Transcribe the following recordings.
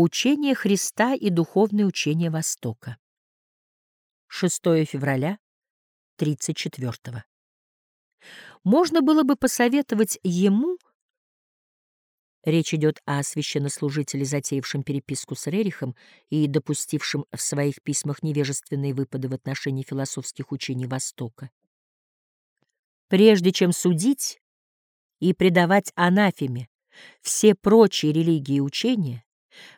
Учение Христа и духовное учение Востока. 6 февраля 34 -го. Можно было бы посоветовать ему, речь идет о священнослужителе, затеявшем переписку с Рерихом и допустившем в своих письмах невежественные выпады в отношении философских учений Востока. Прежде чем судить и предавать анафеме все прочие религии и учения,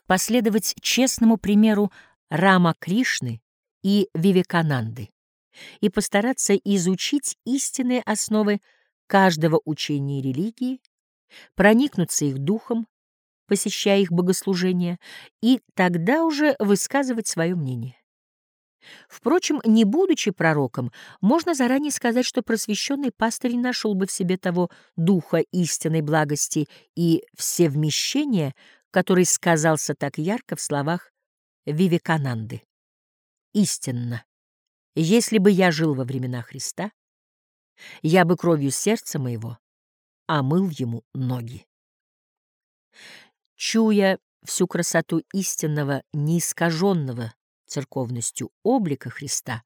последовать честному примеру Рама Кришны и Вивекананды и постараться изучить истинные основы каждого учения религии, проникнуться их духом, посещая их богослужения, и тогда уже высказывать свое мнение. Впрочем, не будучи пророком, можно заранее сказать, что просвещенный пастырь нашел бы в себе того духа истинной благости и всевмещения, который сказался так ярко в словах Вивекананды. Истинно, если бы я жил во времена Христа, я бы кровью сердца моего омыл ему ноги. Чуя всю красоту истинного, неискаженного церковностью облика Христа,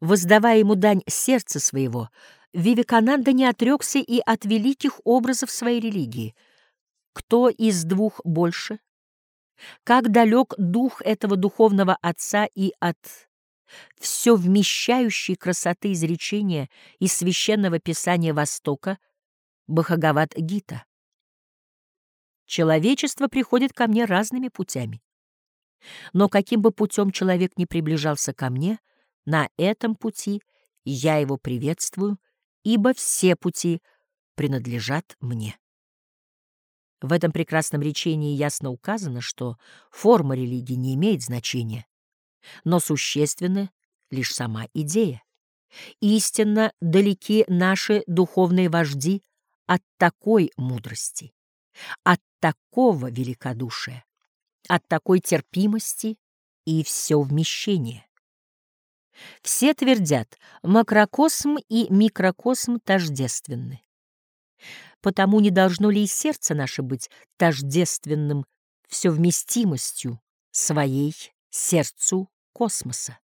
воздавая ему дань сердца своего, Вивекананда не отрекся и от великих образов своей религии. Кто из двух больше? Как далек дух этого духовного отца и от все вмещающей красоты изречения из священного писания Востока Бхагават-гита. Человечество приходит ко мне разными путями. Но каким бы путем человек ни приближался ко мне, на этом пути я его приветствую, ибо все пути принадлежат мне. В этом прекрасном речении ясно указано, что форма религии не имеет значения, но существенна лишь сама идея. Истинно далеки наши духовные вожди от такой мудрости, от такого великодушия, от такой терпимости и все вмещение. Все твердят, макрокосм и микрокосм тождественны. Потому не должно ли и сердце наше быть тождественным все вместимостью своей сердцу космоса?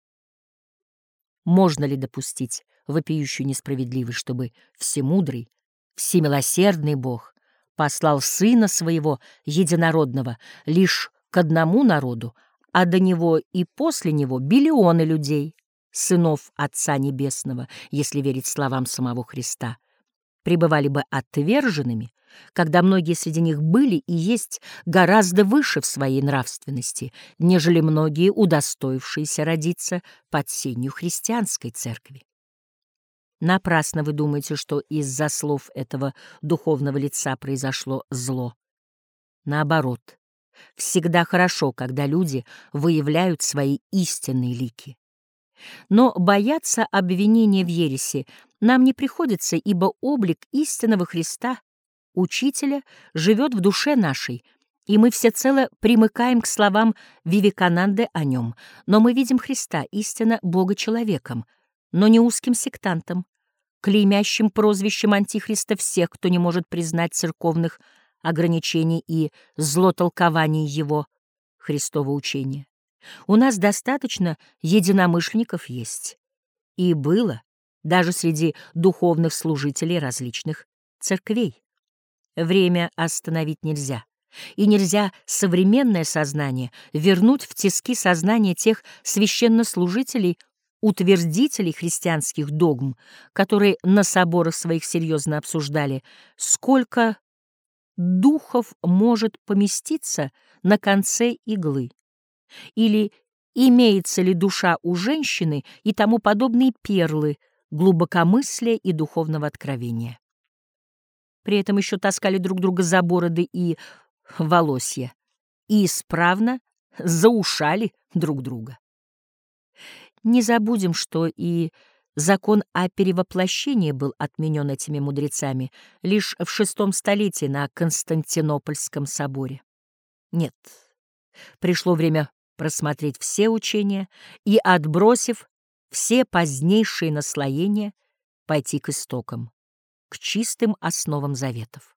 Можно ли допустить вопиющую несправедливость, чтобы всемудрый, всемилосердный Бог послал Сына Своего Единородного лишь к одному народу, а до Него и после Него биллионы людей, сынов Отца Небесного, если верить словам самого Христа, пребывали бы отверженными, когда многие среди них были и есть гораздо выше в своей нравственности, нежели многие, удостоившиеся родиться под сенью христианской церкви. Напрасно вы думаете, что из-за слов этого духовного лица произошло зло. Наоборот, всегда хорошо, когда люди выявляют свои истинные лики. Но бояться обвинения в ереси нам не приходится, ибо облик истинного Христа, Учителя, живет в душе нашей, и мы всецело примыкаем к словам Вивекананды о нем. Но мы видим Христа, истинно Бога человеком, но не узким сектантом, клеймящим прозвищем Антихриста всех, кто не может признать церковных ограничений и злотолкований его Христова учения. У нас достаточно единомышленников есть. И было, даже среди духовных служителей различных церквей. Время остановить нельзя. И нельзя современное сознание вернуть в тиски сознания тех священнослужителей, утвердителей христианских догм, которые на соборах своих серьезно обсуждали, сколько духов может поместиться на конце иглы или имеется ли душа у женщины и тому подобные перлы глубокомыслия и духовного откровения. При этом еще таскали друг друга за бороды и волосья и исправно заушали друг друга. Не забудем, что и закон о перевоплощении был отменен этими мудрецами лишь в шестом столетии на Константинопольском соборе. Нет, пришло время просмотреть все учения и, отбросив все позднейшие наслоения, пойти к истокам, к чистым основам заветов.